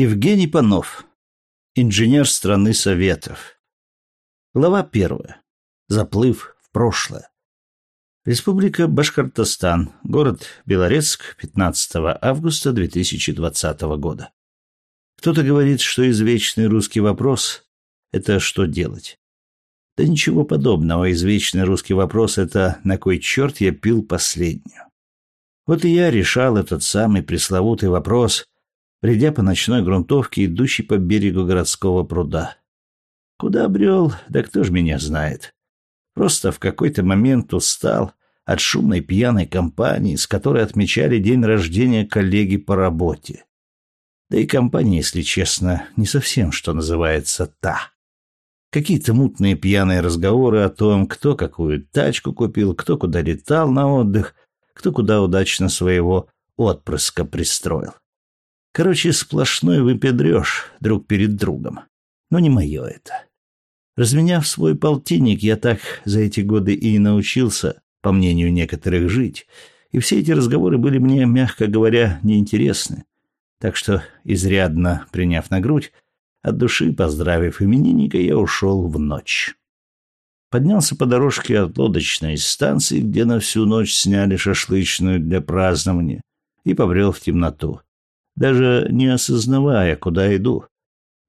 Евгений Панов. Инженер страны Советов. Глава первая. Заплыв в прошлое. Республика Башкортостан. Город Белорецк. 15 августа 2020 года. Кто-то говорит, что извечный русский вопрос – это что делать? Да ничего подобного. Извечный русский вопрос – это на кой черт я пил последнюю? Вот и я решал этот самый пресловутый вопрос – придя по ночной грунтовке, идущей по берегу городского пруда. Куда брел, да кто ж меня знает. Просто в какой-то момент устал от шумной пьяной компании, с которой отмечали день рождения коллеги по работе. Да и компания, если честно, не совсем, что называется, та. Какие-то мутные пьяные разговоры о том, кто какую тачку купил, кто куда летал на отдых, кто куда удачно своего отпрыска пристроил. Короче, сплошной выпедреж друг перед другом. Но не мое это. Разменяв свой полтинник, я так за эти годы и научился, по мнению некоторых, жить. И все эти разговоры были мне, мягко говоря, неинтересны. Так что, изрядно приняв на грудь, от души поздравив именинника, я ушел в ночь. Поднялся по дорожке от лодочной станции, где на всю ночь сняли шашлычную для празднования, и побрел в темноту даже не осознавая, куда иду.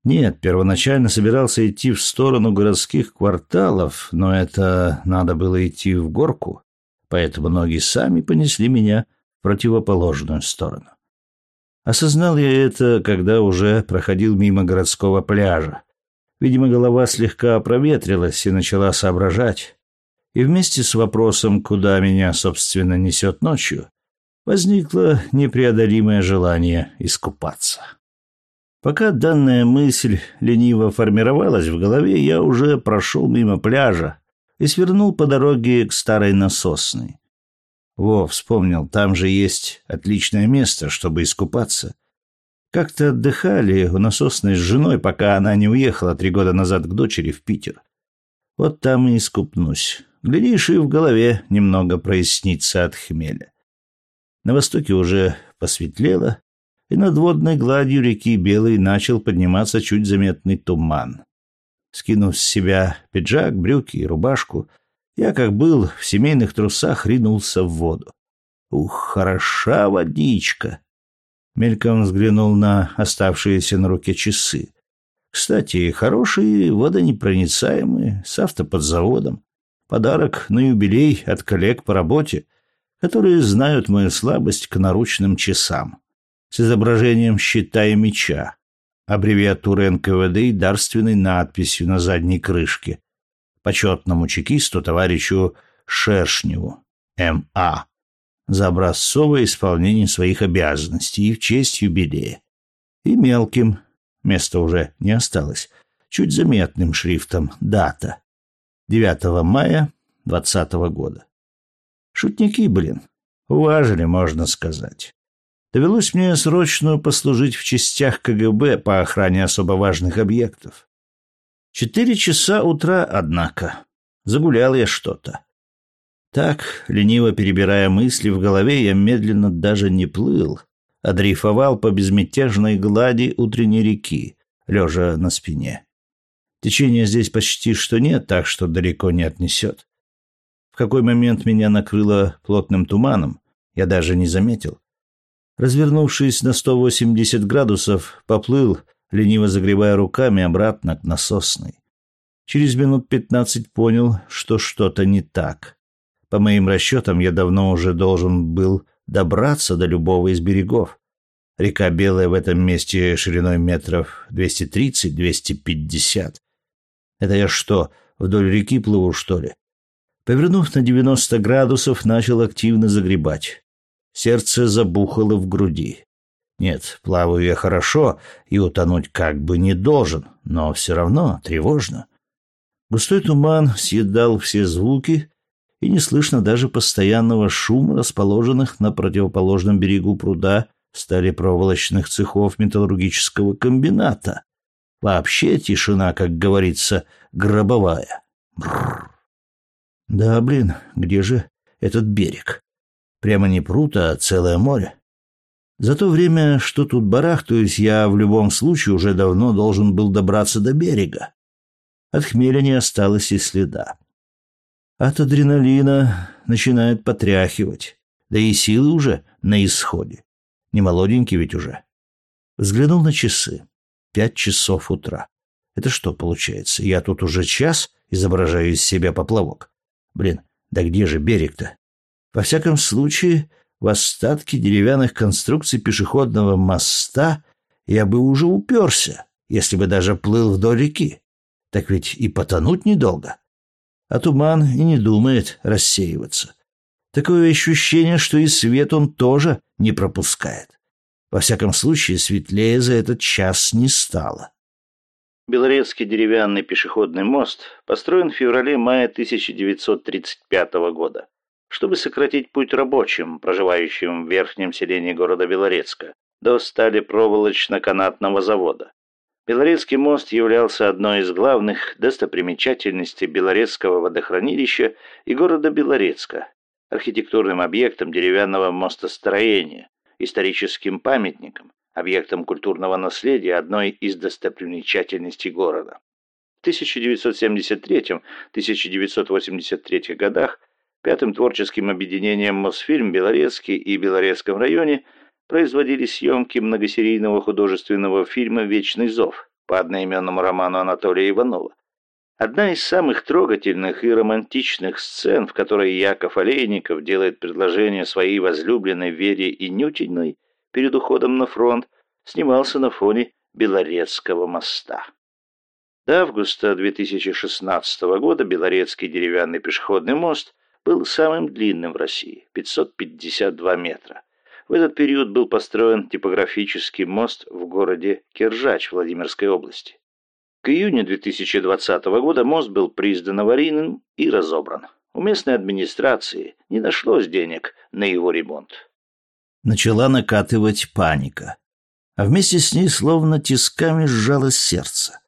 Нет, первоначально собирался идти в сторону городских кварталов, но это надо было идти в горку, поэтому ноги сами понесли меня в противоположную сторону. Осознал я это, когда уже проходил мимо городского пляжа. Видимо, голова слегка проветрилась и начала соображать. И вместе с вопросом, куда меня, собственно, несет ночью, возникло непреодолимое желание искупаться. Пока данная мысль лениво формировалась в голове, я уже прошел мимо пляжа и свернул по дороге к старой насосной. Во, вспомнил, там же есть отличное место, чтобы искупаться. Как-то отдыхали у насосной с женой, пока она не уехала три года назад к дочери в Питер. Вот там и искупнусь. Глядишь, и в голове немного прояснится от хмеля. На востоке уже посветлело, и над водной гладью реки Белой начал подниматься чуть заметный туман. Скинув с себя пиджак, брюки и рубашку, я, как был, в семейных трусах ринулся в воду. Ух, хороша водичка! Мельком взглянул на оставшиеся на руке часы. Кстати, хорошие, водонепроницаемые, с автоподзаводом. Подарок на юбилей от коллег по работе — которые знают мою слабость к наручным часам, с изображением щита и меча, аббревиатурой НКВД и дарственной надписью на задней крышке, почетному чекисту товарищу Шершневу, М.А., за образцовое исполнение своих обязанностей и в честь юбилея. И мелким, места уже не осталось, чуть заметным шрифтом. «Дата» 9 мая 2020 года. Шутники, блин. Уважили, можно сказать. Довелось мне срочно послужить в частях КГБ по охране особо важных объектов. Четыре часа утра, однако. Загулял я что-то. Так, лениво перебирая мысли в голове, я медленно даже не плыл, а дрейфовал по безмятежной глади утренней реки, лежа на спине. Течения здесь почти что нет, так что далеко не отнесет какой момент меня накрыло плотным туманом, я даже не заметил. Развернувшись на 180 градусов, поплыл, лениво загребая руками обратно к насосной. Через минут пятнадцать понял, что что-то не так. По моим расчетам, я давно уже должен был добраться до любого из берегов. Река Белая в этом месте шириной метров 230-250. Это я что, вдоль реки плыву, что ли? Повернув на 90 градусов, начал активно загребать. Сердце забухало в груди. Нет, плаваю я хорошо и утонуть как бы не должен, но все равно тревожно. Густой туман съедал все звуки, и не слышно даже постоянного шума расположенных на противоположном берегу пруда стали проволочных цехов металлургического комбината. Вообще тишина, как говорится, гробовая. Бррр. Да, блин, где же этот берег? Прямо не пруд, а целое море. За то время, что тут барахтаюсь, я в любом случае уже давно должен был добраться до берега. От хмеля не осталось и следа. От адреналина начинает потряхивать, да и силы уже на исходе. Не молоденький ведь уже. Взглянул на часы. Пять часов утра. Это что получается? Я тут уже час изображаю из себя поплавок. Блин, да где же берег-то? Во всяком случае, в остатки деревянных конструкций пешеходного моста я бы уже уперся, если бы даже плыл вдоль реки. Так ведь и потонуть недолго. А туман и не думает рассеиваться. Такое ощущение, что и свет он тоже не пропускает. Во всяком случае, светлее за этот час не стало. Белорецкий деревянный пешеходный мост построен в феврале-мае 1935 года, чтобы сократить путь рабочим, проживающим в верхнем селении города Белорецка, до стали проволочно-канатного завода. Белорецкий мост являлся одной из главных достопримечательностей Белорецкого водохранилища и города Белорецка, архитектурным объектом деревянного мостостроения, историческим памятником, объектом культурного наследия одной из достопримечательностей города. В 1973-1983 годах пятым творческим объединением «Мосфильм» Белорецкий и Белорецком районе производили съемки многосерийного художественного фильма «Вечный зов» по одноименному роману Анатолия Иванова. Одна из самых трогательных и романтичных сцен, в которой Яков Олейников делает предложение своей возлюбленной Вере и Нютиной – перед уходом на фронт, снимался на фоне Белорецкого моста. До августа 2016 года Белорецкий деревянный пешеходный мост был самым длинным в России – 552 метра. В этот период был построен типографический мост в городе Киржач Владимирской области. К июню 2020 года мост был признан аварийным и разобран. У местной администрации не нашлось денег на его ремонт начала накатывать паника, а вместе с ней словно тисками сжалось сердце.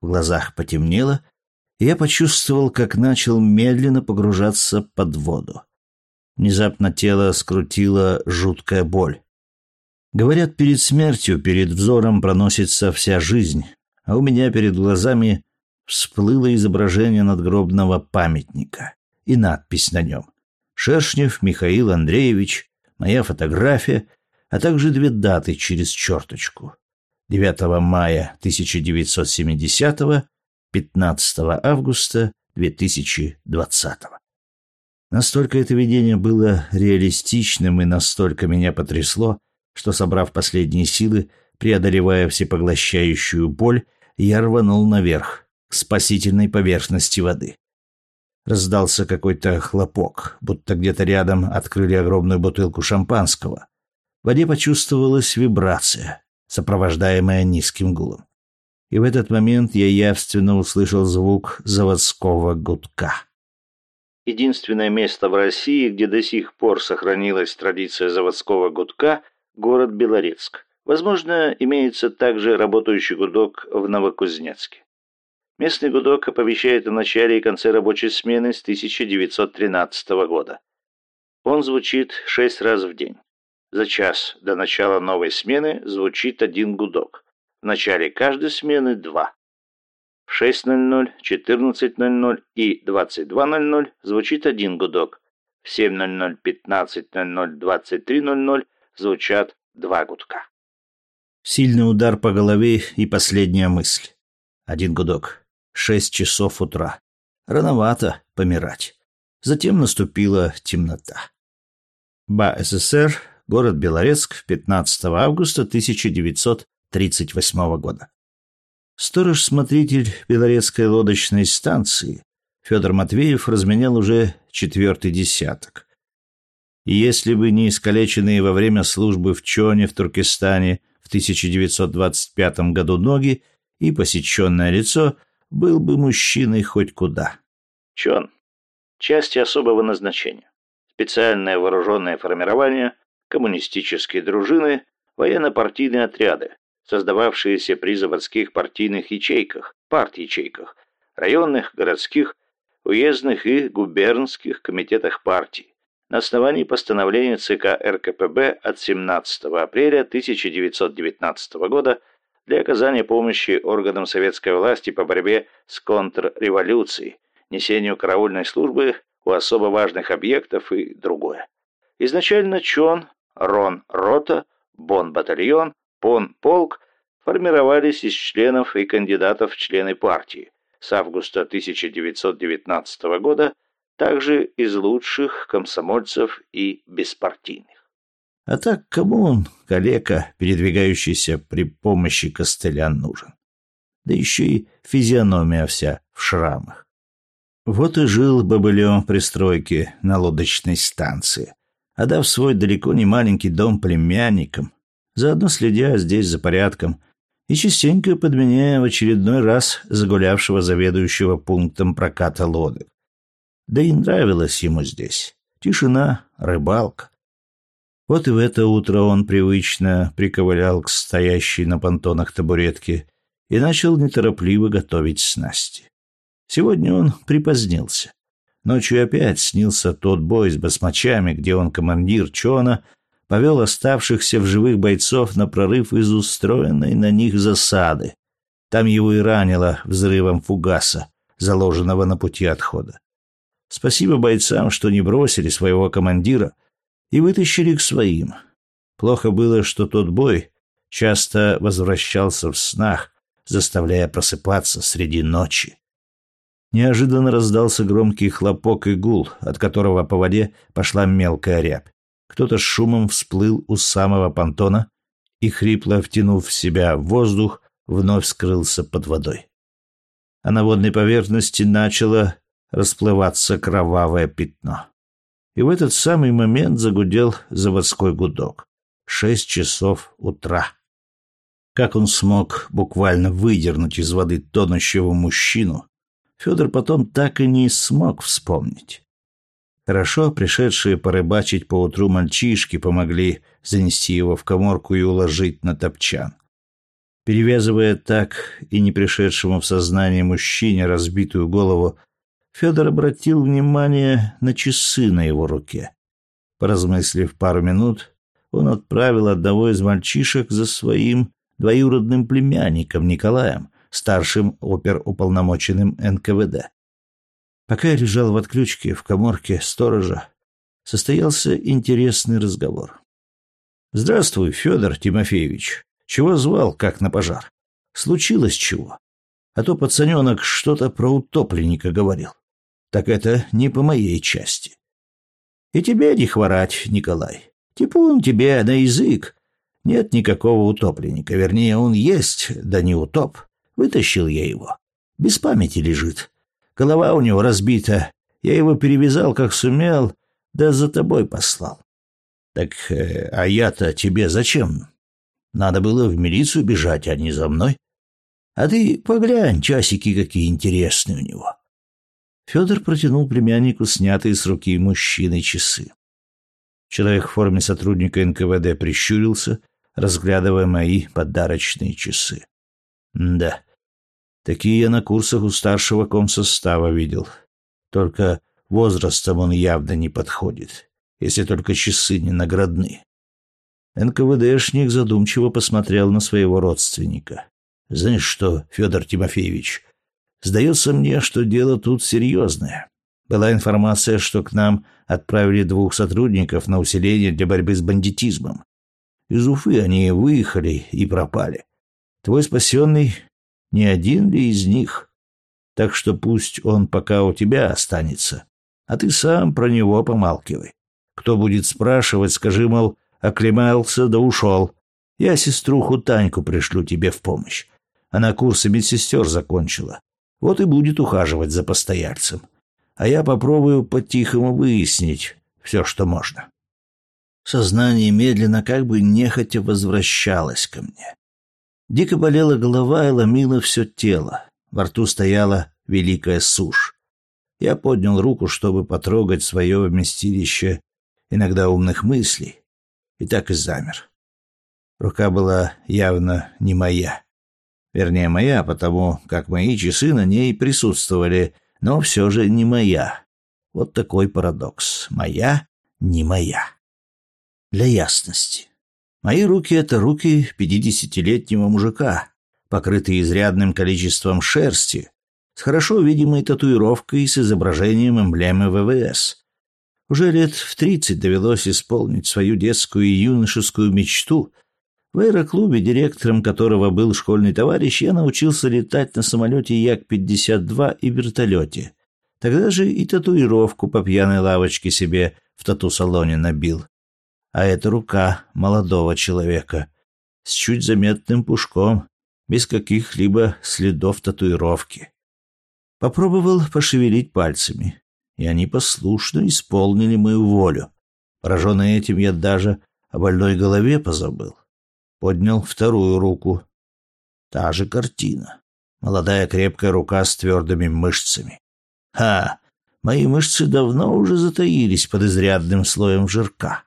В глазах потемнело, и я почувствовал, как начал медленно погружаться под воду. Внезапно тело скрутило жуткая боль. Говорят, перед смертью, перед взором проносится вся жизнь, а у меня перед глазами всплыло изображение надгробного памятника и надпись на нем. Шершнев Михаил Андреевич, моя фотография, а также две даты через черточку. 9 мая 1970 15 августа 2020 Настолько это видение было реалистичным и настолько меня потрясло, что, собрав последние силы, преодолевая всепоглощающую боль, я рванул наверх, к спасительной поверхности воды. Раздался какой-то хлопок, будто где-то рядом открыли огромную бутылку шампанского. В воде почувствовалась вибрация, сопровождаемая низким гулом. И в этот момент я явственно услышал звук заводского гудка. Единственное место в России, где до сих пор сохранилась традиция заводского гудка – город Белорецк. Возможно, имеется также работающий гудок в Новокузнецке. Местный гудок оповещает о начале и конце рабочей смены с 1913 года. Он звучит шесть раз в день. За час до начала новой смены звучит один гудок. В начале каждой смены два. В 6.00, 14.00 и 22.00 звучит один гудок. В 7.00, 15.00, 23.00 звучат два гудка. Сильный удар по голове и последняя мысль. Один гудок шесть часов утра. Рановато помирать. Затем наступила темнота. БА СССР, город Белорецк, 15 августа 1938 года. Сторож-смотритель Белорецкой лодочной станции Федор Матвеев разменял уже четвертый десяток. И если бы не искалеченные во время службы в Чоне в Туркестане в 1925 году ноги и посеченное лицо, был бы мужчиной хоть куда. Чон. Части особого назначения. Специальное вооруженное формирование, коммунистические дружины, военно-партийные отряды, создававшиеся при заводских партийных ячейках, парт-ячейках, районных, городских, уездных и губернских комитетах партий, на основании постановления ЦК РКПБ от 17 апреля 1919 года для оказания помощи органам советской власти по борьбе с контрреволюцией, несению караульной службы у особо важных объектов и другое. Изначально ЧОН, РОН, РОТА, БОН-батальон, ПОН-полк формировались из членов и кандидатов в члены партии. С августа 1919 года также из лучших комсомольцев и беспартийных. А так кому он, калека, передвигающийся при помощи костыля, нужен? Да еще и физиономия вся в шрамах. Вот и жил Бобылев при стройке на лодочной станции, отдав свой далеко не маленький дом племянникам, заодно следя здесь за порядком и частенько подменяя в очередной раз загулявшего заведующего пунктом проката лодок. Да и нравилось ему здесь. Тишина, рыбалка. Вот и в это утро он привычно приковылял к стоящей на понтонах табуретке и начал неторопливо готовить снасти. Сегодня он припозднился. Ночью опять снился тот бой с басмачами, где он, командир Чона, повел оставшихся в живых бойцов на прорыв из устроенной на них засады. Там его и ранило взрывом фугаса, заложенного на пути отхода. Спасибо бойцам, что не бросили своего командира и вытащили к своим. Плохо было, что тот бой часто возвращался в снах, заставляя просыпаться среди ночи. Неожиданно раздался громкий хлопок и гул, от которого по воде пошла мелкая рябь. Кто-то с шумом всплыл у самого понтона и, хрипло втянув в себя воздух, вновь скрылся под водой. А на водной поверхности начало расплываться кровавое пятно. И в этот самый момент загудел заводской гудок. Шесть часов утра. Как он смог буквально выдернуть из воды тонущего мужчину, Федор потом так и не смог вспомнить. Хорошо пришедшие порыбачить поутру мальчишки помогли занести его в коморку и уложить на топчан. Перевязывая так и не пришедшему в сознание мужчине разбитую голову, Федор обратил внимание на часы на его руке. Поразмыслив пару минут, он отправил одного из мальчишек за своим двоюродным племянником Николаем, старшим оперуполномоченным НКВД. Пока я лежал в отключке в коморке сторожа, состоялся интересный разговор. «Здравствуй, Федор Тимофеевич. Чего звал, как на пожар? Случилось чего? А то пацаненок что-то про утопленника говорил. Так это не по моей части. И тебе не хворать, Николай. Типун тебе на язык. Нет никакого утопленника. Вернее, он есть, да не утоп. Вытащил я его. Без памяти лежит. Голова у него разбита. Я его перевязал, как сумел, да за тобой послал. Так, э, а я-то тебе зачем? Надо было в милицию бежать, а не за мной. А ты поглянь, часики какие интересные у него. Федор протянул племяннику снятые с руки мужчины часы. Человек в форме сотрудника НКВД прищурился, разглядывая мои подарочные часы. Да, Такие я на курсах у старшего комсостава видел. Только возрастом он явно не подходит, если только часы не наградны. НКВДшник задумчиво посмотрел на своего родственника. «Знаешь что, Федор Тимофеевич, сдается мне, что дело тут серьезное. Была информация, что к нам отправили двух сотрудников на усиление для борьбы с бандитизмом. Из Уфы они выехали и пропали. Твой спасенный не один ли из них? Так что пусть он пока у тебя останется, а ты сам про него помалкивай. Кто будет спрашивать, скажи, мол, оклемался да ушел. Я сеструху Таньку пришлю тебе в помощь. Она курсы медсестер закончила. Вот и будет ухаживать за постояльцем. А я попробую по-тихому выяснить все, что можно. Сознание медленно, как бы нехотя возвращалось ко мне. Дико болела голова и ломила все тело. Во рту стояла великая сушь. Я поднял руку, чтобы потрогать свое вместилище иногда умных мыслей, и так и замер. Рука была явно не моя. Вернее, моя, потому как мои часы на ней присутствовали, но все же не моя. Вот такой парадокс. Моя, не моя. Для ясности. Мои руки — это руки пятидесятилетнего мужика, покрытые изрядным количеством шерсти, с хорошо видимой татуировкой с изображением эмблемы ВВС. Уже лет в тридцать довелось исполнить свою детскую и юношескую мечту. В аэроклубе, директором которого был школьный товарищ, я научился летать на самолете Як-52 и вертолете. Тогда же и татуировку по пьяной лавочке себе в тату-салоне набил. А это рука молодого человека с чуть заметным пушком, без каких-либо следов татуировки. Попробовал пошевелить пальцами, и они послушно исполнили мою волю. Пораженный этим, я даже о больной голове позабыл. Поднял вторую руку. Та же картина. Молодая крепкая рука с твердыми мышцами. Ха! Мои мышцы давно уже затаились под изрядным слоем жирка.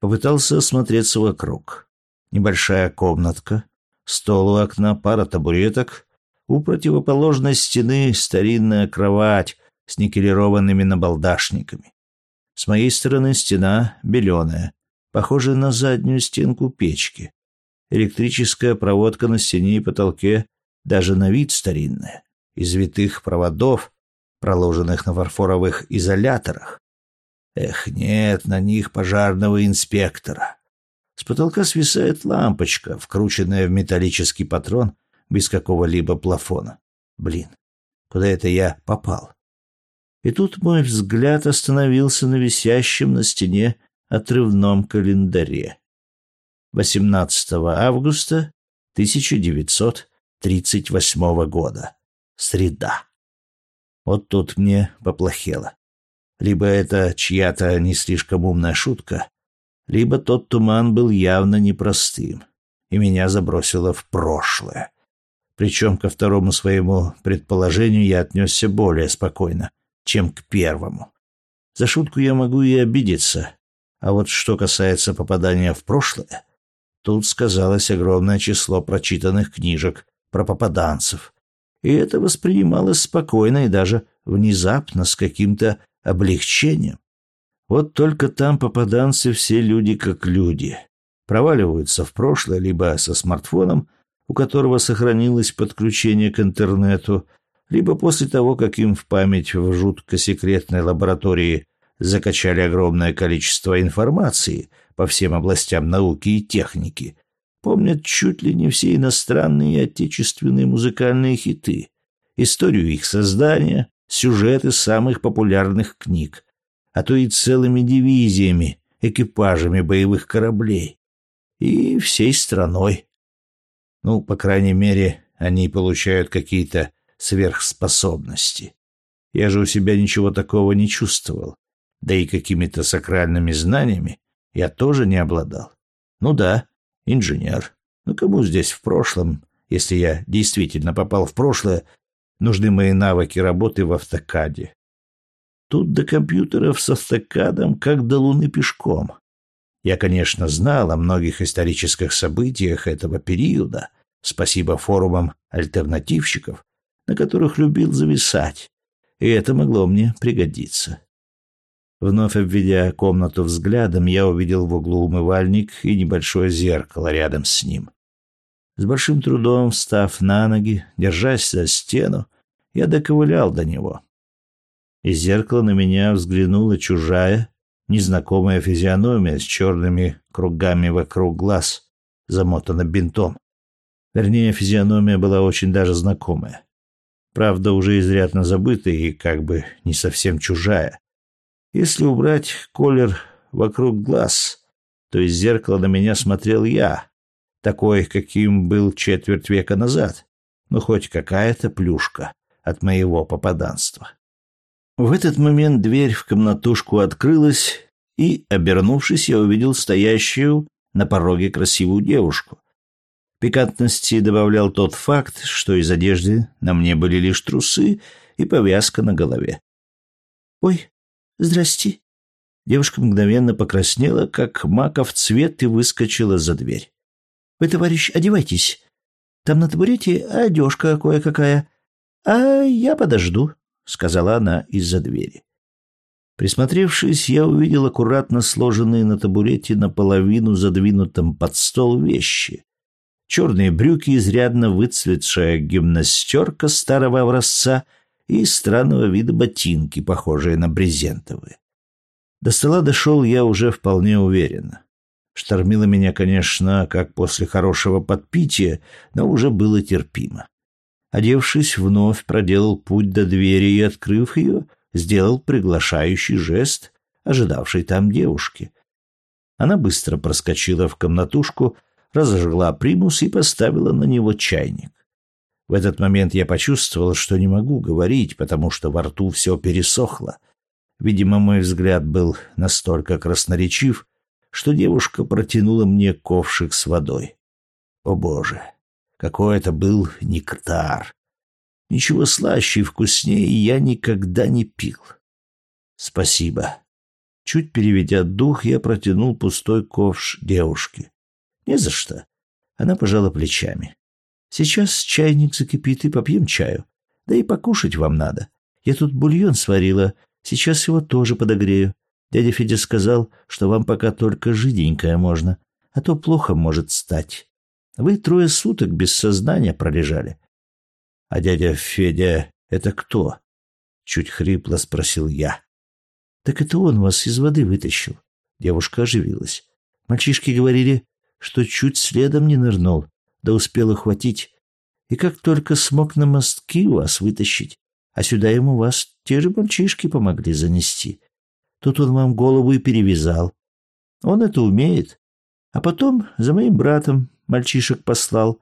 Попытался осмотреться вокруг. Небольшая комнатка, стол у окна, пара табуреток. У противоположной стены старинная кровать с никелированными набалдашниками. С моей стороны стена беленая, похожая на заднюю стенку печки. Электрическая проводка на стене и потолке даже на вид старинная, из витых проводов, проложенных на фарфоровых изоляторах. Эх, нет на них пожарного инспектора. С потолка свисает лампочка, вкрученная в металлический патрон без какого-либо плафона. Блин, куда это я попал? И тут мой взгляд остановился на висящем на стене отрывном календаре. 18 августа 1938 года. Среда. Вот тут мне поплохело. Либо это чья-то не слишком умная шутка, либо тот туман был явно непростым, и меня забросило в прошлое. Причем ко второму своему предположению я отнесся более спокойно, чем к первому. За шутку я могу и обидеться, а вот что касается попадания в прошлое, тут сказалось огромное число прочитанных книжек про попаданцев, и это воспринималось спокойно и даже внезапно с каким-то облегчением. Вот только там попаданцы все люди как люди. Проваливаются в прошлое либо со смартфоном, у которого сохранилось подключение к интернету, либо после того, как им в память в жутко секретной лаборатории закачали огромное количество информации по всем областям науки и техники, помнят чуть ли не все иностранные и отечественные музыкальные хиты, историю их создания, сюжеты самых популярных книг, а то и целыми дивизиями, экипажами боевых кораблей. И всей страной. Ну, по крайней мере, они получают какие-то сверхспособности. Я же у себя ничего такого не чувствовал. Да и какими-то сакральными знаниями я тоже не обладал. Ну да, инженер. Но кому здесь в прошлом, если я действительно попал в прошлое, нужны мои навыки работы в автокаде? Тут до компьютеров с автокадом как до луны пешком. Я, конечно, знал о многих исторических событиях этого периода, спасибо форумам альтернативщиков, на которых любил зависать, и это могло мне пригодиться. Вновь обведя комнату взглядом, я увидел в углу умывальник и небольшое зеркало рядом с ним. С большим трудом встав на ноги, держась за стену, я доковылял до него. Из зеркала на меня взглянула чужая, незнакомая физиономия с черными кругами вокруг глаз, замотана бинтом. Вернее, физиономия была очень даже знакомая. Правда, уже изрядно забытая и как бы не совсем чужая. Если убрать колер вокруг глаз, то из зеркала на меня смотрел я, такой, каким был четверть века назад, но хоть какая-то плюшка от моего попаданства. В этот момент дверь в комнатушку открылась, и, обернувшись, я увидел стоящую на пороге красивую девушку. Пикантности добавлял тот факт, что из одежды на мне были лишь трусы и повязка на голове. «Ой, «Здрасте». Девушка мгновенно покраснела, как маков цвет, и выскочила за дверь. «Вы, товарищ, одевайтесь. Там на табурете одежка кое-какая. А я подожду», — сказала она из-за двери. Присмотревшись, я увидел аккуратно сложенные на табурете наполовину задвинутом под стол вещи. Черные брюки, изрядно выцветшая гимнастерка старого образца и странного вида ботинки, похожие на брезентовые. До стола дошел я уже вполне уверенно. Штормило меня, конечно, как после хорошего подпития, но уже было терпимо. Одевшись, вновь проделал путь до двери и, открыв ее, сделал приглашающий жест ожидавшей там девушки. Она быстро проскочила в комнатушку, разожгла примус и поставила на него чайник. В этот момент я почувствовал, что не могу говорить, потому что во рту все пересохло. Видимо, мой взгляд был настолько красноречив, что девушка протянула мне ковшик с водой. О боже, какой это был нектар! Ничего слаще и вкуснее я никогда не пил. Спасибо. Чуть переведя дух, я протянул пустой ковш девушке. Не за что. Она пожала плечами. Сейчас чайник закипит и попьем чаю. Да и покушать вам надо. Я тут бульон сварила, сейчас его тоже подогрею. Дядя Федя сказал, что вам пока только жиденькое можно, а то плохо может стать. Вы трое суток без сознания пролежали. А дядя Федя — это кто? Чуть хрипло спросил я. Так это он вас из воды вытащил. Девушка оживилась. Мальчишки говорили, что чуть следом не нырнул, да успел ухватить. И как только смог на мостки вас вытащить, а сюда ему вас те же мальчишки помогли занести. Тут он вам голову и перевязал. Он это умеет. А потом за моим братом мальчишек послал,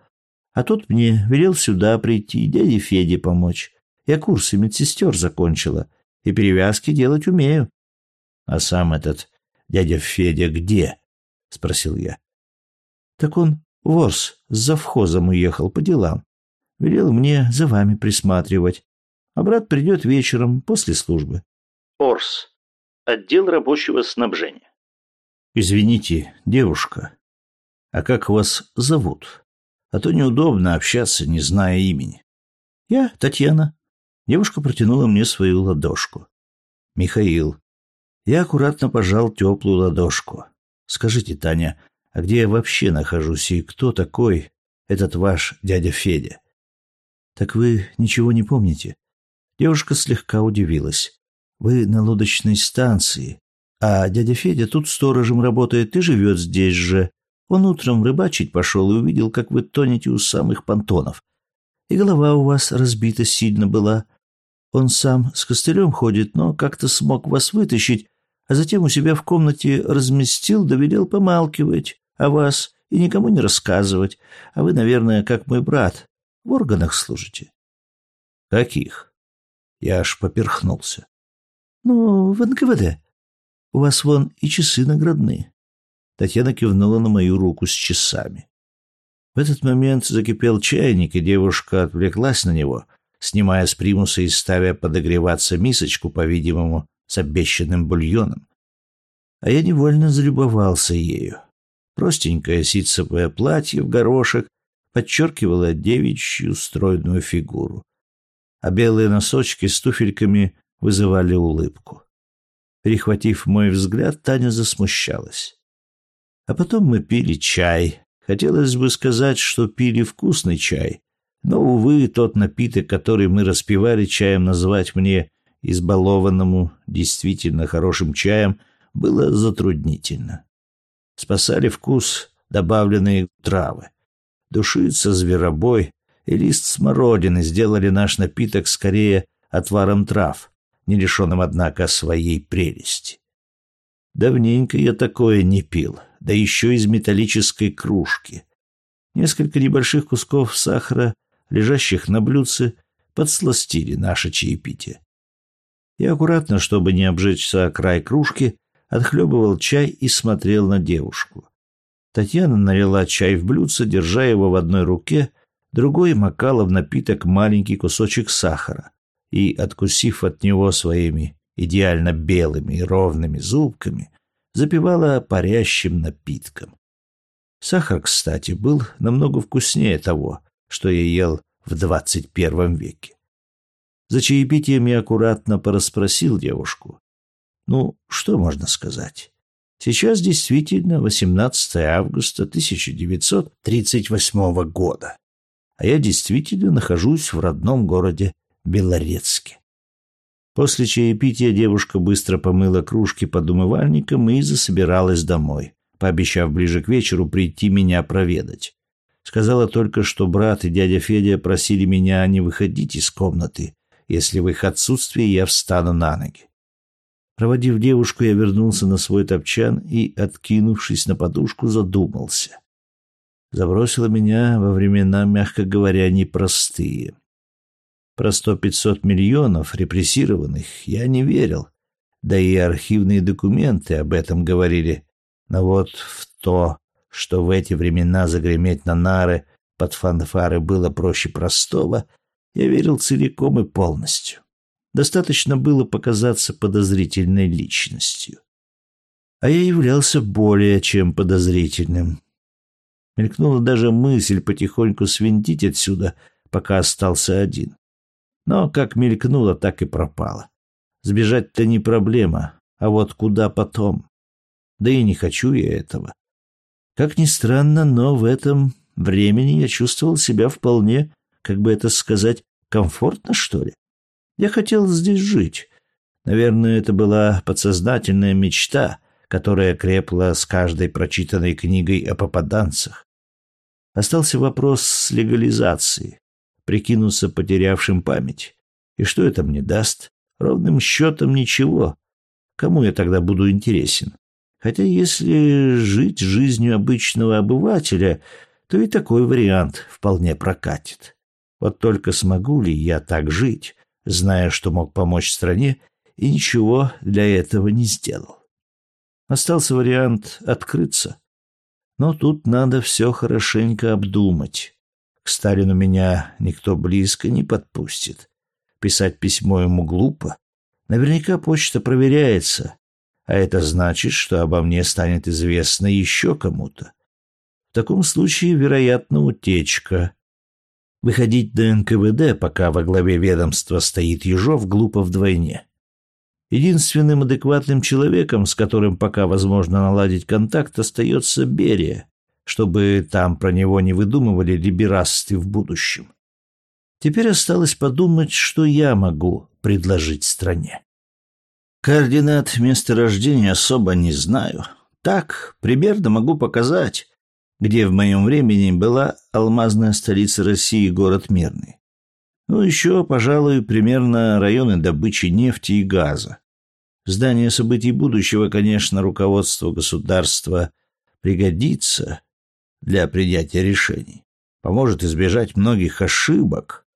а тот мне велел сюда прийти, дяде Феде помочь. Я курсы медсестер закончила и перевязки делать умею. — А сам этот дядя Федя где? — спросил я. — Так он в Орс с завхозом уехал по делам. Велел мне за вами присматривать. А брат придет вечером после службы. Орс. Отдел рабочего снабжения. Извините, девушка, а как вас зовут? а то неудобно общаться, не зная имени. Я Татьяна. Девушка протянула мне свою ладошку. Михаил. Я аккуратно пожал теплую ладошку. Скажите, Таня, а где я вообще нахожусь и кто такой этот ваш дядя Федя? Так вы ничего не помните? Девушка слегка удивилась. Вы на лодочной станции, а дядя Федя тут сторожем работает и живет здесь же. Он утром рыбачить пошел и увидел, как вы тонете у самых понтонов. И голова у вас разбита сильно была. Он сам с костылем ходит, но как-то смог вас вытащить, а затем у себя в комнате разместил, довелел помалкивать о вас и никому не рассказывать. А вы, наверное, как мой брат, в органах служите. Каких? Я аж поперхнулся. Ну, в НКВД. У вас вон и часы наградные. Татьяна кивнула на мою руку с часами. В этот момент закипел чайник, и девушка отвлеклась на него, снимая с примуса и ставя подогреваться мисочку, по-видимому, с обещанным бульоном. А я невольно залюбовался ею. Простенькое ситцевое платье в горошек подчеркивало девичью стройную фигуру, а белые носочки с туфельками вызывали улыбку. Перехватив мой взгляд, Таня засмущалась. А потом мы пили чай. Хотелось бы сказать, что пили вкусный чай. Но, увы, тот напиток, который мы распивали чаем, назвать мне избалованному действительно хорошим чаем, было затруднительно. Спасали вкус добавленные травы. Душица, зверобой и лист смородины сделали наш напиток скорее отваром трав, не лишенным, однако, своей прелести. Давненько я такое не пил да еще из металлической кружки. Несколько небольших кусков сахара, лежащих на блюдце, подсластили наше чаепитие. Я аккуратно, чтобы не обжечься о край кружки, отхлебывал чай и смотрел на девушку. Татьяна налила чай в блюдце, держа его в одной руке, другой макала в напиток маленький кусочек сахара и, откусив от него своими идеально белыми и ровными зубками, запивала парящим напитком. Сахар, кстати, был намного вкуснее того, что я ел в двадцать первом веке. За чаепитием я аккуратно порасспросил девушку. Ну, что можно сказать? Сейчас действительно 18 августа 1938 года, а я действительно нахожусь в родном городе Белорецке. После чаепития девушка быстро помыла кружки под умывальником и засобиралась домой, пообещав ближе к вечеру прийти меня проведать. Сказала только, что брат и дядя Федя просили меня не выходить из комнаты, если в их отсутствие я встану на ноги. Проводив девушку, я вернулся на свой топчан и, откинувшись на подушку, задумался. Забросило меня во времена, мягко говоря, непростые. Про сто-пятьсот миллионов репрессированных я не верил, да и архивные документы об этом говорили. Но вот в то, что в эти времена загреметь на нары под фанфары было проще простого, я верил целиком и полностью. Достаточно было показаться подозрительной личностью. А я являлся более чем подозрительным. Мелькнула даже мысль потихоньку свинтить отсюда, пока остался один. Но как мелькнула, так и пропала. Сбежать-то не проблема, а вот куда потом? Да и не хочу я этого. Как ни странно, но в этом времени я чувствовал себя вполне, как бы это сказать, комфортно, что ли. Я хотел здесь жить. Наверное, это была подсознательная мечта, которая крепла с каждой прочитанной книгой о попаданцах. Остался вопрос с легализацией, прикинуться потерявшим память. И что это мне даст? Ровным счетом ничего. Кому я тогда буду интересен? Хотя если жить жизнью обычного обывателя, то и такой вариант вполне прокатит. Вот только смогу ли я так жить, зная, что мог помочь стране, и ничего для этого не сделал. Остался вариант открыться. Но тут надо все хорошенько обдумать. К Сталину меня никто близко не подпустит. Писать письмо ему глупо. Наверняка почта проверяется, а это значит, что обо мне станет известно еще кому-то. В таком случае, вероятно, утечка, Выходить до НКВД, пока во главе ведомства стоит Ежов, глупо вдвойне. Единственным адекватным человеком, с которым пока возможно наладить контакт, остается Берия, чтобы там про него не выдумывали либерасты в будущем. Теперь осталось подумать, что я могу предложить стране. Координат места рождения особо не знаю. Так, примерно могу показать, где в моем времени была алмазная столица России, город Мирный. Ну, еще, пожалуй, примерно районы добычи нефти и газа. Здание событий будущего, конечно, руководство государства пригодится для принятия решений, поможет избежать многих ошибок,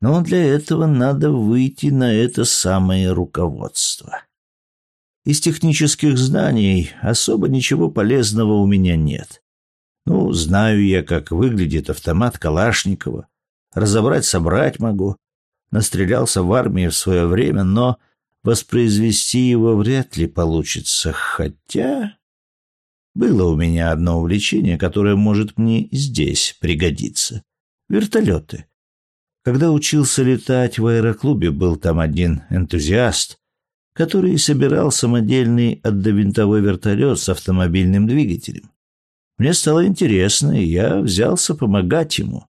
но для этого надо выйти на это самое руководство. Из технических знаний особо ничего полезного у меня нет. Ну, знаю я, как выглядит автомат Калашникова. Разобрать, собрать могу. Настрелялся в армии в свое время, но воспроизвести его вряд ли получится. Хотя... Было у меня одно увлечение, которое может мне здесь пригодиться. Вертолеты. Когда учился летать в аэроклубе, был там один энтузиаст, который собирал самодельный одновинтовой вертолет с автомобильным двигателем. Мне стало интересно, и я взялся помогать ему.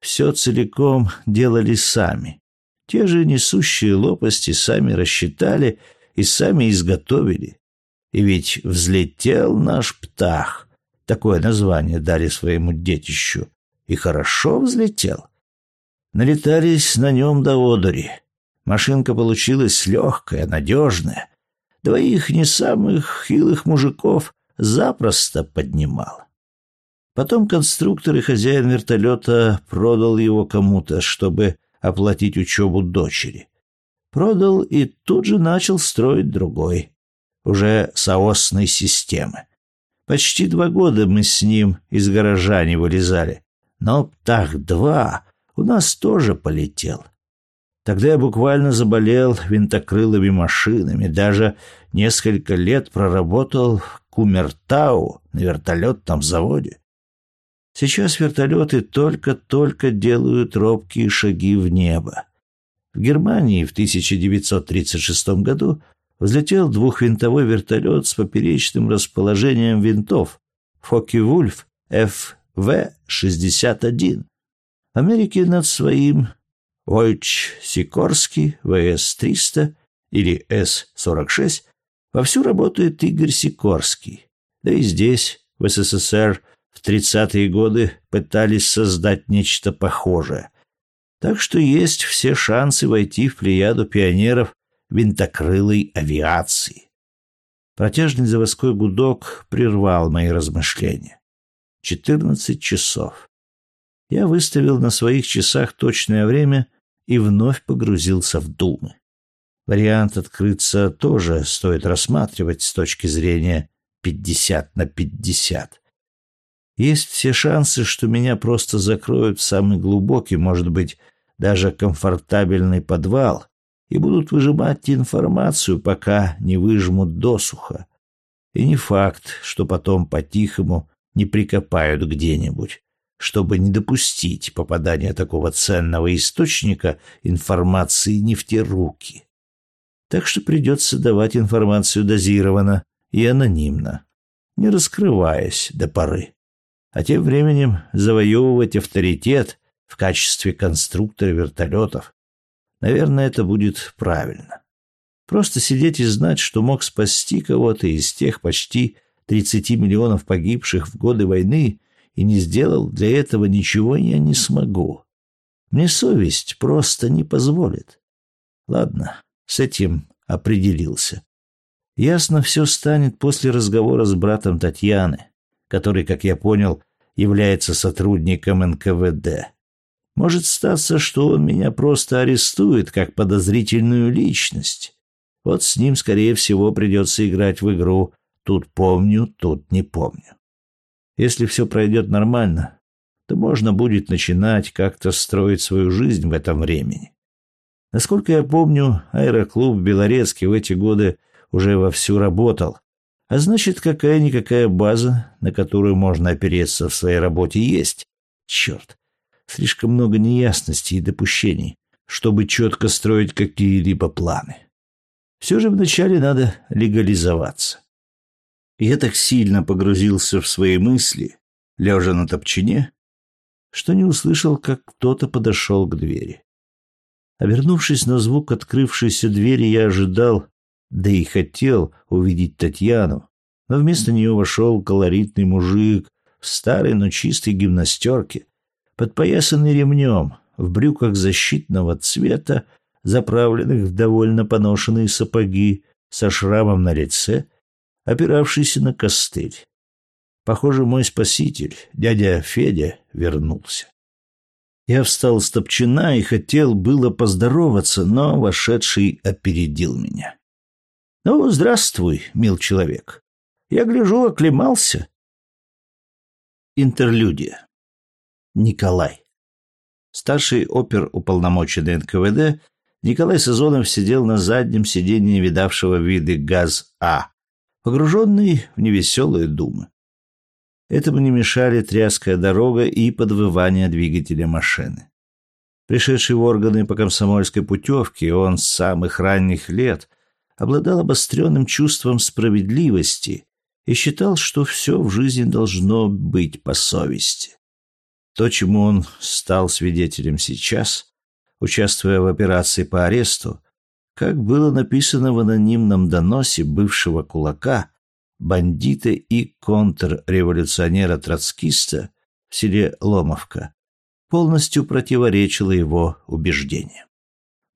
Все целиком делали сами. Те же несущие лопасти сами рассчитали и сами изготовили. И ведь взлетел наш птах. Такое название дали своему детищу. И хорошо взлетел. Налетались на нем до одури. Машинка получилась легкая, надежная. Двоих не самых хилых мужиков запросто поднимал. Потом конструктор и хозяин вертолета продал его кому-то, чтобы оплатить учебу дочери. Продал и тут же начал строить другой, уже соосной системы. Почти два года мы с ним из гаража не вылезали. Но Птах-2 у нас тоже полетел. Тогда я буквально заболел винтокрылыми машинами, даже несколько лет проработал Кумертау на вертолетном заводе. Сейчас вертолеты только-только делают робкие шаги в небо. В Германии в 1936 году взлетел двухвинтовой вертолет с поперечным расположением винтов Фокке-Вульф ФВ-61. В Америке над своим Войч Сикорский ВС-300 или С-46 вовсю работает Игорь Сикорский. Да и здесь, в СССР, в 30-е годы пытались создать нечто похожее. Так что есть все шансы войти в плеяду пионеров винтокрылой авиации. Протяжный заводской гудок прервал мои размышления. Четырнадцать часов. Я выставил на своих часах точное время и вновь погрузился в думы. Вариант открыться тоже стоит рассматривать с точки зрения пятьдесят на пятьдесят. Есть все шансы, что меня просто закроют в самый глубокий, может быть, даже комфортабельный подвал и будут выжимать информацию, пока не выжмут досуха. И не факт, что потом по-тихому не прикопают где-нибудь, чтобы не допустить попадания такого ценного источника информации не в те руки. Так что придется давать информацию дозированно и анонимно, не раскрываясь до поры. А тем временем завоевывать авторитет в качестве конструктора вертолетов. Наверное, это будет правильно. Просто сидеть и знать, что мог спасти кого-то из тех почти 30 миллионов погибших в годы войны и не сделал для этого ничего, я не смогу. Мне совесть просто не позволит. Ладно, с этим определился. Ясно все станет после разговора с братом Татьяны, который, как я понял, является сотрудником НКВД. Может статься, что он меня просто арестует как подозрительную личность. Вот с ним, скорее всего, придется играть в игру «тут помню, тут не помню». Если все пройдет нормально, то можно будет начинать как-то строить свою жизнь в этом времени. Насколько я помню, аэроклуб в Белорецке в эти годы уже вовсю работал, а значит, какая-никакая база, на которую можно опереться в своей работе, есть. Черт, слишком много неясностей и допущений, чтобы четко строить какие-либо планы. Все же вначале надо легализоваться. Я так сильно погрузился в свои мысли, лежа на топчине, что не услышал, как кто-то подошел к двери. Обернувшись на звук открывшейся двери, я ожидал, да и хотел увидеть Татьяну, но вместо нее вошел колоритный мужик в старой, но чистой гимнастерке, подпоясанный ремнем, в брюках защитного цвета, заправленных в довольно поношенные сапоги, со шрамом на лице, опиравшийся на костыль. Похоже, мой спаситель, дядя Федя, вернулся. Я встал с топчина и хотел было поздороваться, но вошедший опередил меня. — Ну, здравствуй, мил человек. Я гляжу, оклемался. Интерлюдия. Николай. Старший опер-уполномоченный НКВД Николай Сазонов сидел на заднем сиденье видавшего виды ГАЗ-А, погруженный в невеселые думы. Этому не мешали тряская дорога и подвывание двигателя машины. Пришедший в органы по комсомольской путевке, он с самых ранних лет обладал обостренным чувством справедливости и считал, что все в жизни должно быть по совести. То, чему он стал свидетелем сейчас, участвуя в операции по аресту, как было написано в анонимном доносе бывшего кулака, бандита и контрреволюционера-троцкиста в селе Ломовка полностью противоречило его убеждениям.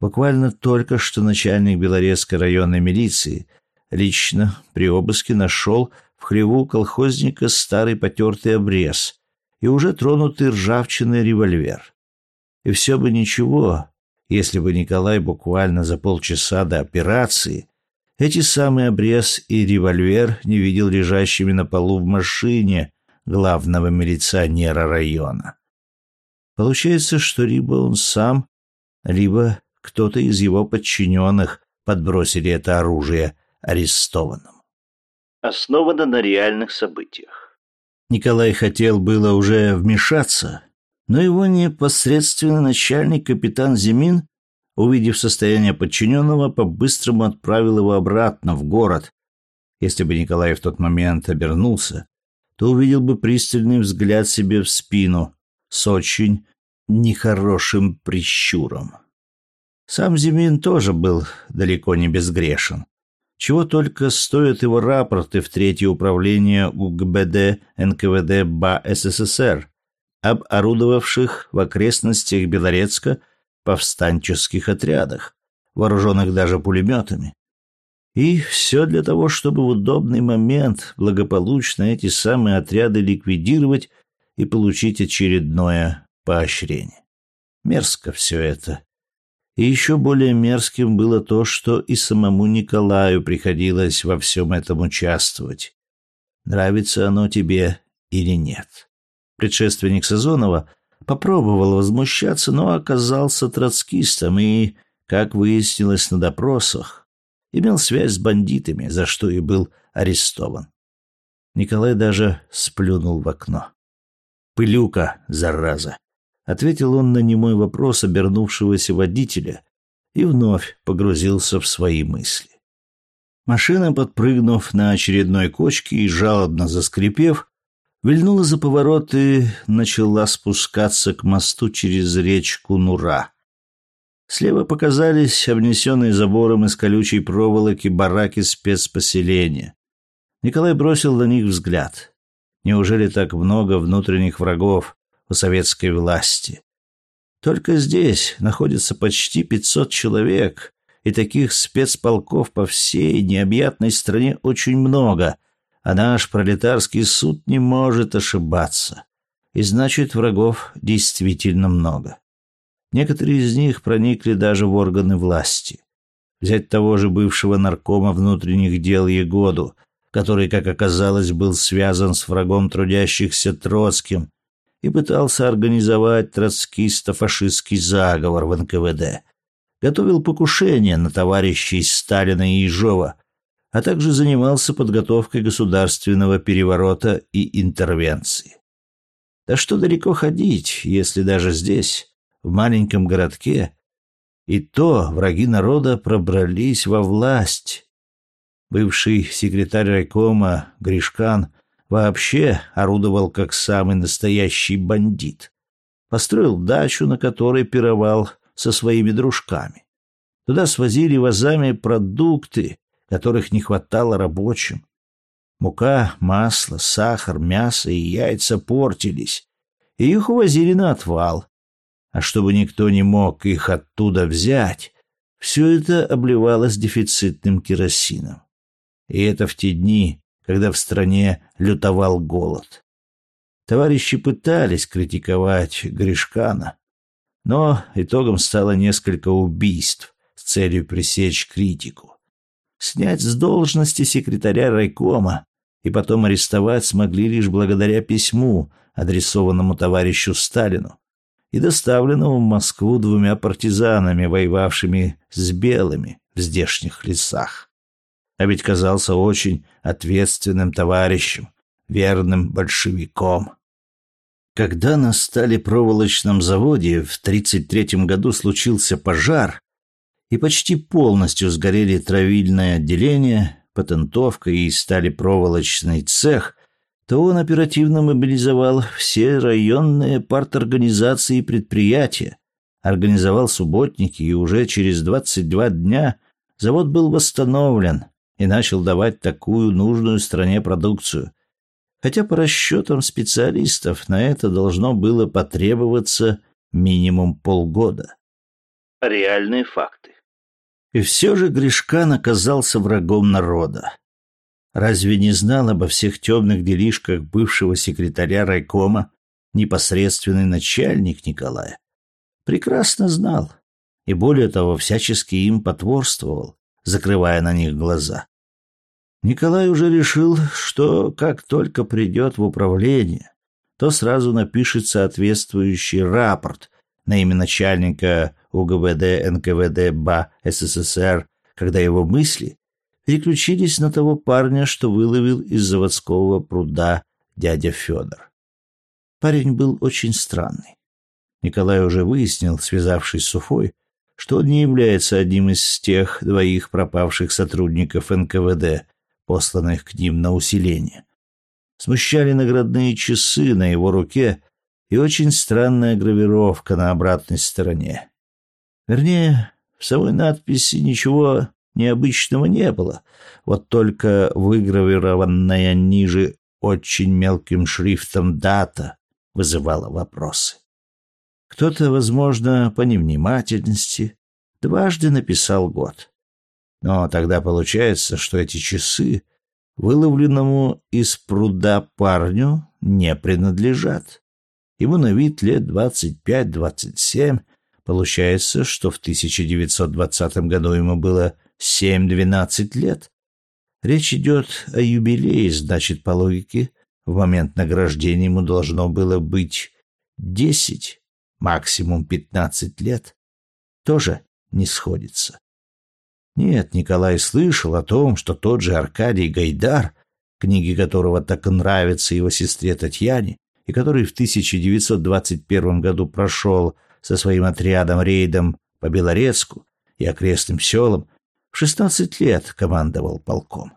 Буквально только что начальник Белорецкой районной милиции лично при обыске нашел в хлеву колхозника старый потертый обрез и уже тронутый ржавчиной револьвер. И все бы ничего, если бы Николай буквально за полчаса до операции эти самые обрез и револьвер не видел лежащими на полу в машине главного милиционера района. Получается, что либо он сам, либо кто-то из его подчиненных подбросили это оружие арестованному. Основано на реальных событиях. Николай хотел было уже вмешаться, но его непосредственно начальник капитан Зимин увидев состояние подчиненного, по-быстрому отправил его обратно в город. Если бы Николай в тот момент обернулся, то увидел бы пристальный взгляд себе в спину с очень нехорошим прищуром. Сам Зимин тоже был далеко не безгрешен. Чего только стоят его рапорты в Третье управление УГБД НКВД БА СССР об орудовавших в окрестностях Белорецка повстанческих отрядах, вооруженных даже пулеметами. И все для того, чтобы в удобный момент благополучно эти самые отряды ликвидировать и получить очередное поощрение. Мерзко все это. И еще более мерзким было то, что и самому Николаю приходилось во всем этом участвовать. Нравится оно тебе или нет. Предшественник Сазонова попробовал возмущаться, но оказался троцкистом и, как выяснилось на допросах, имел связь с бандитами, за что и был арестован. Николай даже сплюнул в окно. «Пылюка, зараза!» — ответил он на немой вопрос обернувшегося водителя и вновь погрузился в свои мысли. Машина, подпрыгнув на очередной кочке и жалобно заскрипев, вильнула за поворот и начала спускаться к мосту через речку Нура. Слева показались обнесенные забором из колючей проволоки бараки спецпоселения. Николай бросил на них взгляд. Неужели так много внутренних врагов у советской власти? Только здесь находится почти 500 человек, и таких спецполков по всей необъятной стране очень много, а наш пролетарский суд не может ошибаться. И значит, врагов действительно много. Некоторые из них проникли даже в органы власти. Взять того же бывшего наркома внутренних дел Егоду, который, как оказалось, был связан с врагом трудящихся Троцким и пытался организовать троцкисто-фашистский заговор в НКВД. Готовил покушение на товарищей Сталина и Ежова, а также занимался подготовкой государственного переворота и интервенции. Да что далеко ходить, если даже здесь, в маленьком городке. И то враги народа пробрались во власть. Бывший секретарь райкома Гришкан вообще орудовал как самый настоящий бандит. Построил дачу, на которой пировал со своими дружками. Туда свозили вазами продукты, которых не хватало рабочим. Мука, масло, сахар, мясо и яйца портились, и их увозили на отвал, а чтобы никто не мог их оттуда взять, все это обливалось дефицитным керосином. И это в те дни, когда в стране лютовал голод. Товарищи пытались критиковать Гришкана, но итогом стало несколько убийств с целью пресечь критику. Снять с должности секретаря райкома и потом арестовать смогли лишь благодаря письму, адресованному товарищу Сталину, и доставленному в Москву двумя партизанами, воевавшими с белыми в здешних лесах. А ведь казался очень ответственным товарищем, верным большевиком. Когда на стали проволочном заводе в 33 году случился пожар, и почти полностью сгорели травильное отделение, патентовка и стали проволочный цех, то он оперативно мобилизовал все районные парторганизации и предприятия, организовал субботники, и уже через 22 дня завод был восстановлен и начал давать такую нужную стране продукцию. Хотя по расчетам специалистов на это должно было потребоваться минимум полгода. Реальные факты. И все же Гришкан оказался врагом народа. Разве не знал обо всех темных делишках бывшего секретаря райкома непосредственный начальник Николая? Прекрасно знал. И более того, всячески им потворствовал, закрывая на них глаза. Николай уже решил, что как только придет в управление, то сразу напишет соответствующий рапорт на имя начальника УГБД НКВД БА СССР, когда его мысли переключились на того парня, что выловил из заводского пруда дядя Федор. Парень был очень странный. Николай уже выяснил, связавшись с Уфой, что он не является одним из тех двоих пропавших сотрудников НКВД, посланных к ним на усиление. Смущали наградные часы на его руке и очень странная гравировка на обратной стороне. Вернее, в самой надписи ничего необычного не было, вот только выгравированная ниже очень мелким шрифтом дата вызывала вопросы. Кто-то, возможно, по невнимательности, дважды написал год. Но тогда получается, что эти часы выловленному из пруда парню не принадлежат. Ему на вид лет двадцать пять-двадцать семь. Получается, что в 1920 году ему было семь-двенадцать лет. Речь идет о юбилее, значит, по логике, в момент награждения ему должно было быть десять, максимум пятнадцать лет. Тоже не сходится. Нет, Николай слышал о том, что тот же Аркадий Гайдар, книги которого так нравятся его сестре Татьяне, и который в 1921 году прошел со своим отрядом рейдом по Белорецку и окрестным селам, в 16 лет командовал полком.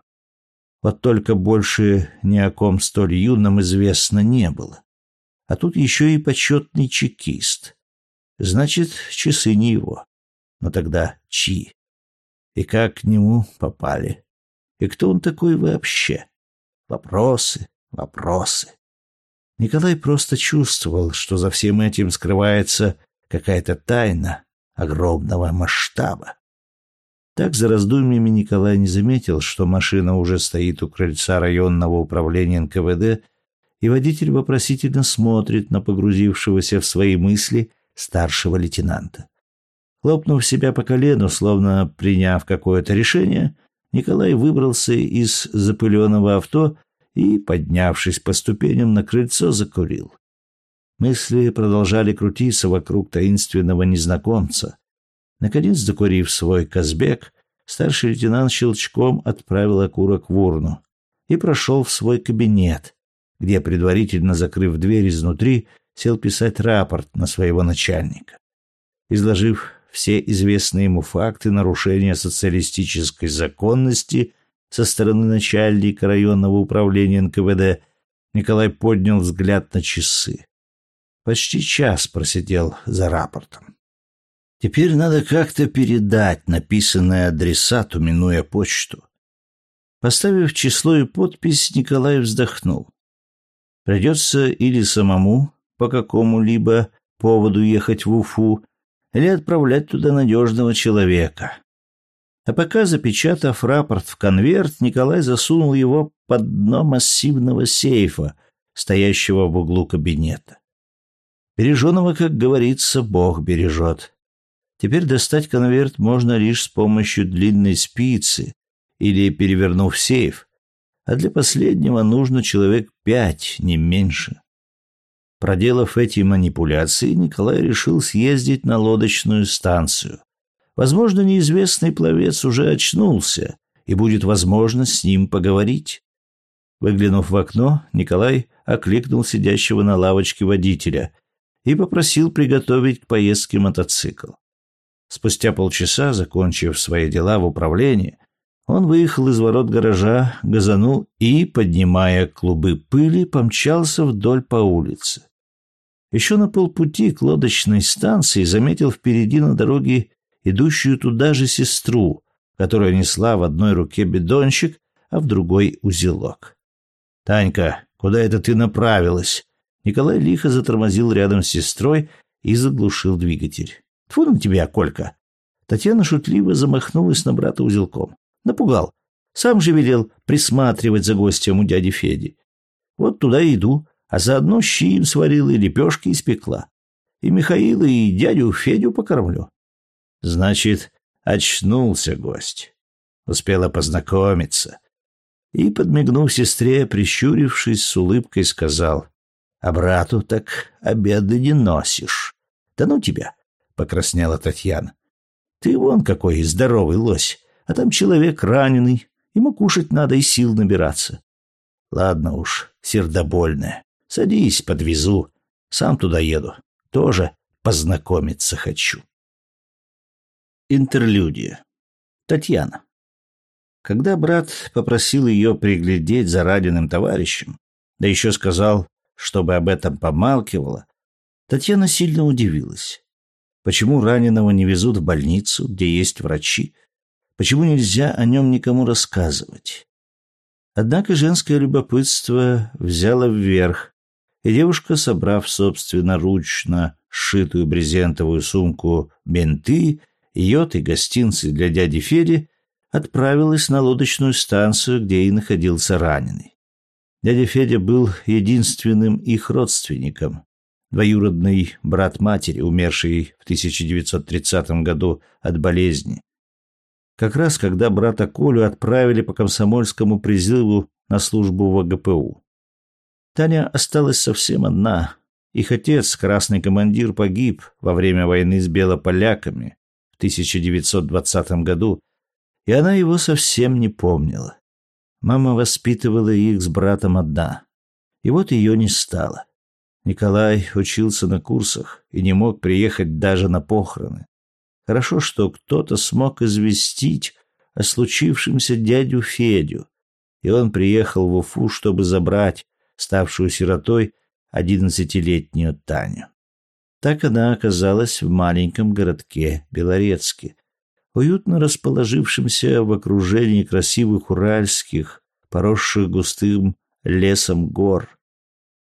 Вот только больше ни о ком столь юном известно не было. А тут еще и почетный чекист. Значит, часы не его. Но тогда чьи? И как к нему попали? И кто он такой вообще? Вопросы, вопросы. Николай просто чувствовал, что за всем этим скрывается какая-то тайна огромного масштаба. Так за раздумьями Николай не заметил, что машина уже стоит у крыльца районного управления НКВД, и водитель вопросительно смотрит на погрузившегося в свои мысли старшего лейтенанта. Хлопнув себя по колену, словно приняв какое-то решение, Николай выбрался из запыленного авто и, поднявшись по ступеням на крыльцо, закурил. Мысли продолжали крутиться вокруг таинственного незнакомца. Наконец, закурив свой Казбек, старший лейтенант щелчком отправил окурок в урну и прошел в свой кабинет, где, предварительно закрыв дверь изнутри, сел писать рапорт на своего начальника. Изложив все известные ему факты нарушения социалистической законности со стороны начальника районного управления НКВД, Николай поднял взгляд на часы. Почти час просидел за рапортом. Теперь надо как-то передать написанное адресату, минуя почту. Поставив число и подпись, Николай вздохнул. Придется или самому по какому-либо поводу ехать в Уфу, или отправлять туда надежного человека. А пока, запечатав рапорт в конверт, Николай засунул его под дно массивного сейфа, стоящего в углу кабинета. Береженого, как говорится, Бог бережет. Теперь достать конверт можно лишь с помощью длинной спицы или перевернув сейф, а для последнего нужно человек пять, не меньше. Проделав эти манипуляции, Николай решил съездить на лодочную станцию. Возможно, неизвестный пловец уже очнулся, и будет возможность с ним поговорить. Выглянув в окно, Николай окликнул сидящего на лавочке водителя и попросил приготовить к поездке мотоцикл. Спустя полчаса, закончив свои дела в управлении, он выехал из ворот гаража, газанул и, поднимая клубы пыли, помчался вдоль по улице. Еще на полпути к лодочной станции заметил впереди на дороге идущую туда же сестру, которая несла в одной руке бидончик, а в другой узелок. «Танька, куда это ты направилась?» Николай лихо затормозил рядом с сестрой и заглушил двигатель. «Тьфу на тебя, Колька!» Татьяна шутливо замахнулась на брата узелком. Напугал. Сам же велел присматривать за гостем у дяди Феди. Вот туда и иду а заодно щи им сварила и лепешки испекла. И Михаила, и дядю Федю покормлю. Значит, очнулся гость. Успела познакомиться. И, подмигнув сестре, прищурившись, с улыбкой сказал, «А брату так обеды не носишь. Да ну тебя!» — покраснела Татьяна. «Ты вон какой здоровый лось, а там человек раненый, ему кушать надо и сил набираться. Ладно уж, сердобольная. Садись, подвезу. Сам туда еду. Тоже познакомиться хочу. Интерлюдия. Татьяна. Когда брат попросил ее приглядеть за раненым товарищем, да еще сказал, чтобы об этом помалкивала, Татьяна сильно удивилась. Почему раненого не везут в больницу, где есть врачи? Почему нельзя о нем никому рассказывать? Однако женское любопытство взяло вверх, и девушка, собрав собственноручно сшитую брезентовую сумку бинты, йод и гостинцы для дяди Феди, отправилась на лодочную станцию, где и находился раненый. Дядя Федя был единственным их родственником, двоюродный брат матери, умерший в 1930 году от болезни. Как раз когда брата Колю отправили по комсомольскому призыву на службу в АГПУ. Таня осталась совсем одна. Их отец, красный командир, погиб во время войны с белополяками в 1920 году, и она его совсем не помнила. Мама воспитывала их с братом одна. И вот ее не стало. Николай учился на курсах и не мог приехать даже на похороны. Хорошо, что кто-то смог известить о случившемся дядю Федю, и он приехал в Уфу, чтобы забрать ставшую сиротой одиннадцатилетнюю Таню. Так она оказалась в маленьком городке Белорецке, уютно расположившемся в окружении красивых уральских, поросших густым лесом гор.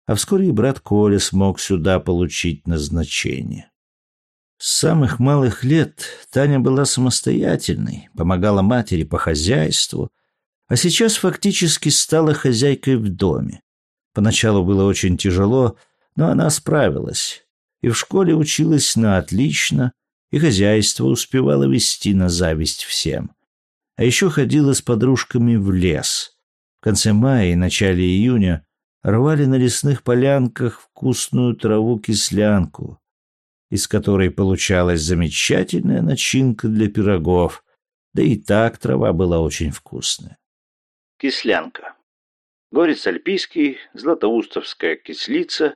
А вскоре и брат Коля смог сюда получить назначение. С самых малых лет Таня была самостоятельной, помогала матери по хозяйству, а сейчас фактически стала хозяйкой в доме. Поначалу было очень тяжело, но она справилась. И в школе училась на отлично, и хозяйство успевала вести на зависть всем. А еще ходила с подружками в лес. В конце мая и начале июня рвали на лесных полянках вкусную траву-кислянку, из которой получалась замечательная начинка для пирогов, да и так трава была очень вкусная. Кислянка. Горец альпийский, златоустовская кислица,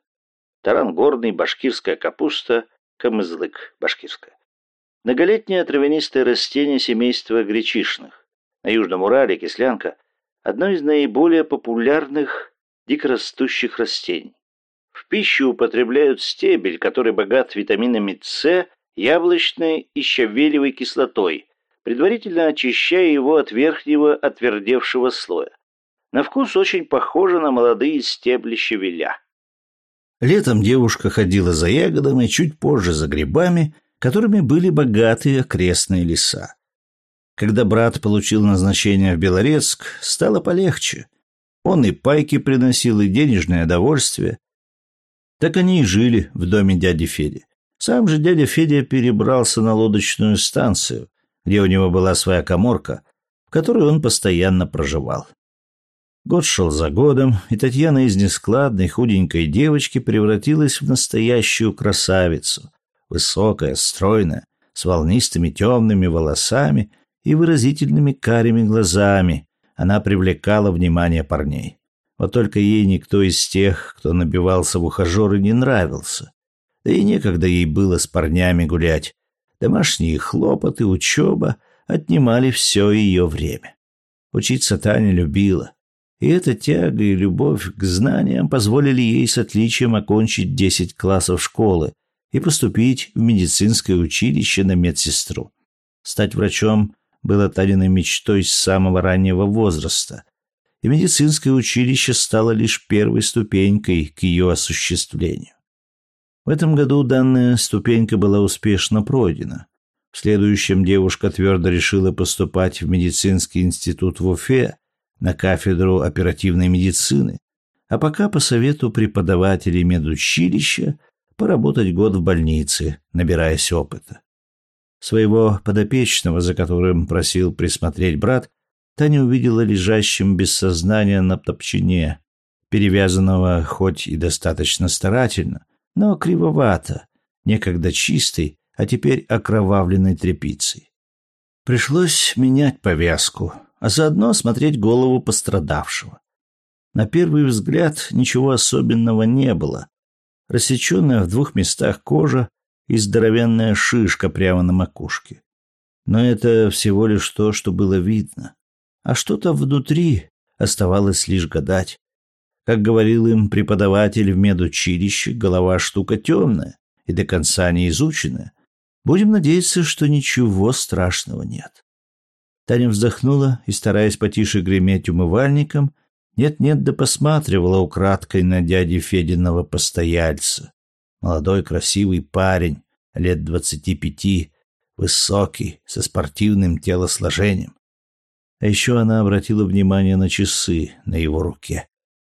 таран горный, башкирская капуста, камызлык башкирская. Многолетнее травянистое растение семейства гречишных. На Южном Урале кислянка – одно из наиболее популярных дикорастущих растений. В пищу употребляют стебель, который богат витаминами С, яблочной и щавелевой кислотой, предварительно очищая его от верхнего отвердевшего слоя. На вкус очень похоже на молодые стебли щавеля. Летом девушка ходила за ягодами, чуть позже за грибами – которыми были богатые окрестные леса. Когда брат получил назначение в Белорецк, стало полегче. Он и пайки приносил, и денежное удовольствие. Так они и жили в доме дяди Феди. Сам же дядя Федя перебрался на лодочную станцию, где у него была своя коморка, в которой он постоянно проживал. Год шел за годом, и Татьяна из нескладной худенькой девочки превратилась в настоящую красавицу, высокая, стройная, с волнистыми темными волосами и выразительными карими глазами, она привлекала внимание парней. Вот только ей никто из тех, кто набивался в ухажеры, не нравился. Да и некогда ей было с парнями гулять. Домашние хлопоты, учеба отнимали все ее время. Учиться Таня любила. И эта тяга и любовь к знаниям позволили ей с отличием окончить десять классов школы, и поступить в медицинское училище на медсестру. Стать врачом было Таниной мечтой с самого раннего возраста, и медицинское училище стало лишь первой ступенькой к ее осуществлению. В этом году данная ступенька была успешно пройдена. В следующем девушка твердо решила поступать в медицинский институт в Уфе на кафедру оперативной медицины, а пока по совету преподавателей медучилища поработать год в больнице, набираясь опыта. Своего подопечного, за которым просил присмотреть брат, Таня увидела лежащим без сознания на топчине, перевязанного хоть и достаточно старательно, но кривовато, некогда чистой, а теперь окровавленной тряпицей. Пришлось менять повязку, а заодно смотреть голову пострадавшего. На первый взгляд ничего особенного не было, рассеченная в двух местах кожа и здоровенная шишка прямо на макушке. Но это всего лишь то, что было видно. А что-то внутри оставалось лишь гадать. Как говорил им преподаватель в медучилище, голова штука темная и до конца не изученная. Будем надеяться, что ничего страшного нет. Таня вздохнула и, стараясь потише греметь умывальником, нет-нет да посматривала украдкой на дяди Фединого постояльца. Молодой красивый парень, лет двадцати пяти, высокий, со спортивным телосложением. А еще она обратила внимание на часы на его руке.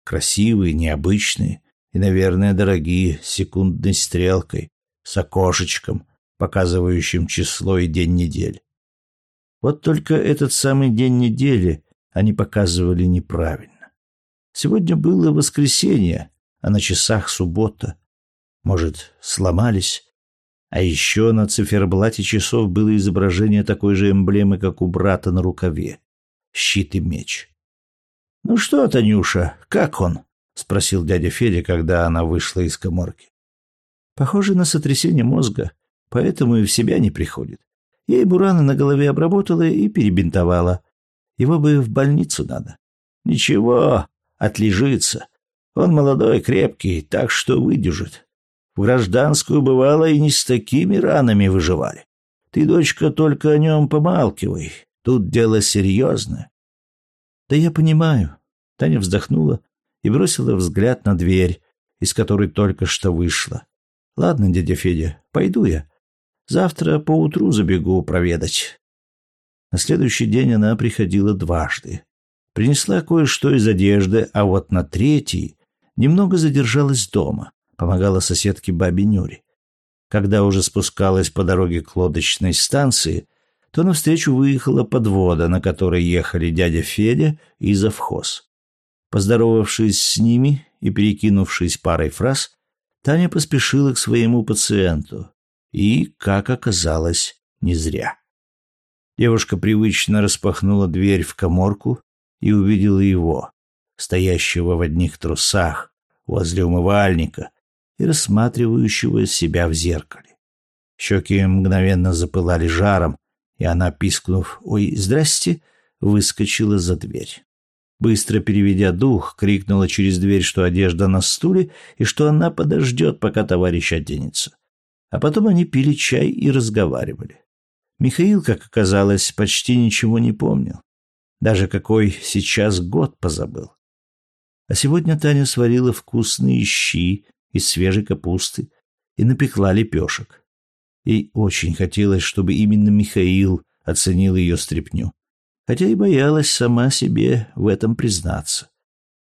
Красивые, необычные и, наверное, дорогие, с секундной стрелкой, с окошечком, показывающим число и день недели. Вот только этот самый день недели они показывали неправильно. Сегодня было воскресенье, а на часах суббота. Может, сломались? А еще на циферблате часов было изображение такой же эмблемы, как у брата на рукаве — щит и меч. «Ну что, Танюша, как он?» — спросил дядя Федя, когда она вышла из коморки. «Похоже на сотрясение мозга, поэтому и в себя не приходит. Я ему раны на голове обработала и перебинтовала. Его бы в больницу надо. Ничего, отлежится. Он молодой, крепкий, так что выдержит. В гражданскую бывало и не с такими ранами выживали. Ты, дочка, только о нем помалкивай. Тут дело серьезное. Да я понимаю. Таня вздохнула и бросила взгляд на дверь, из которой только что вышла. Ладно, дядя Федя, пойду я. Завтра поутру забегу проведать. На следующий день она приходила дважды. Принесла кое-что из одежды, а вот на третий немного задержалась дома, помогала соседке бабе Нюре. Когда уже спускалась по дороге к лодочной станции, то навстречу выехала подвода, на которой ехали дядя Федя и завхоз. Поздоровавшись с ними и перекинувшись парой фраз, Таня поспешила к своему пациенту, и, как оказалось, не зря. Девушка привычно распахнула дверь в коморку и увидела его, стоящего в одних трусах возле умывальника и рассматривающего себя в зеркале. Щеки мгновенно запылали жаром, и она, пискнув «Ой, здрасте!», выскочила за дверь. Быстро переведя дух, крикнула через дверь, что одежда на стуле и что она подождет, пока товарищ оденется. А потом они пили чай и разговаривали. Михаил, как оказалось, почти ничего не помнил. Даже какой сейчас год позабыл. А сегодня Таня сварила вкусные щи из свежей капусты и напекла лепешек. Ей очень хотелось, чтобы именно Михаил оценил ее стряпню, хотя и боялась сама себе в этом признаться.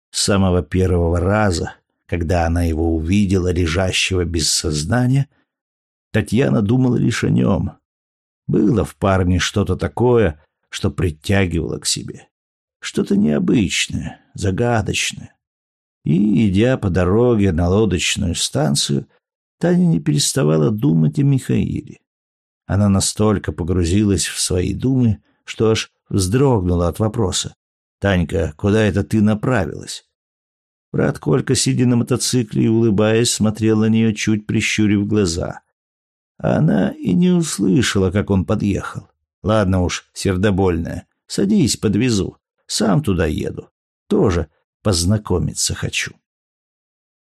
С самого первого раза, когда она его увидела, лежащего без сознания, Татьяна думала лишь о нем. Было в парне что-то такое, что притягивало к себе. Что-то необычное, загадочное. И, идя по дороге на лодочную станцию, Таня не переставала думать о Михаиле. Она настолько погрузилась в свои думы, что аж вздрогнула от вопроса. «Танька, куда это ты направилась?» Брат Колька, сидя на мотоцикле и улыбаясь, смотрел на нее, чуть прищурив глаза а она и не услышала, как он подъехал. Ладно уж, сердобольная, садись, подвезу. Сам туда еду. Тоже познакомиться хочу.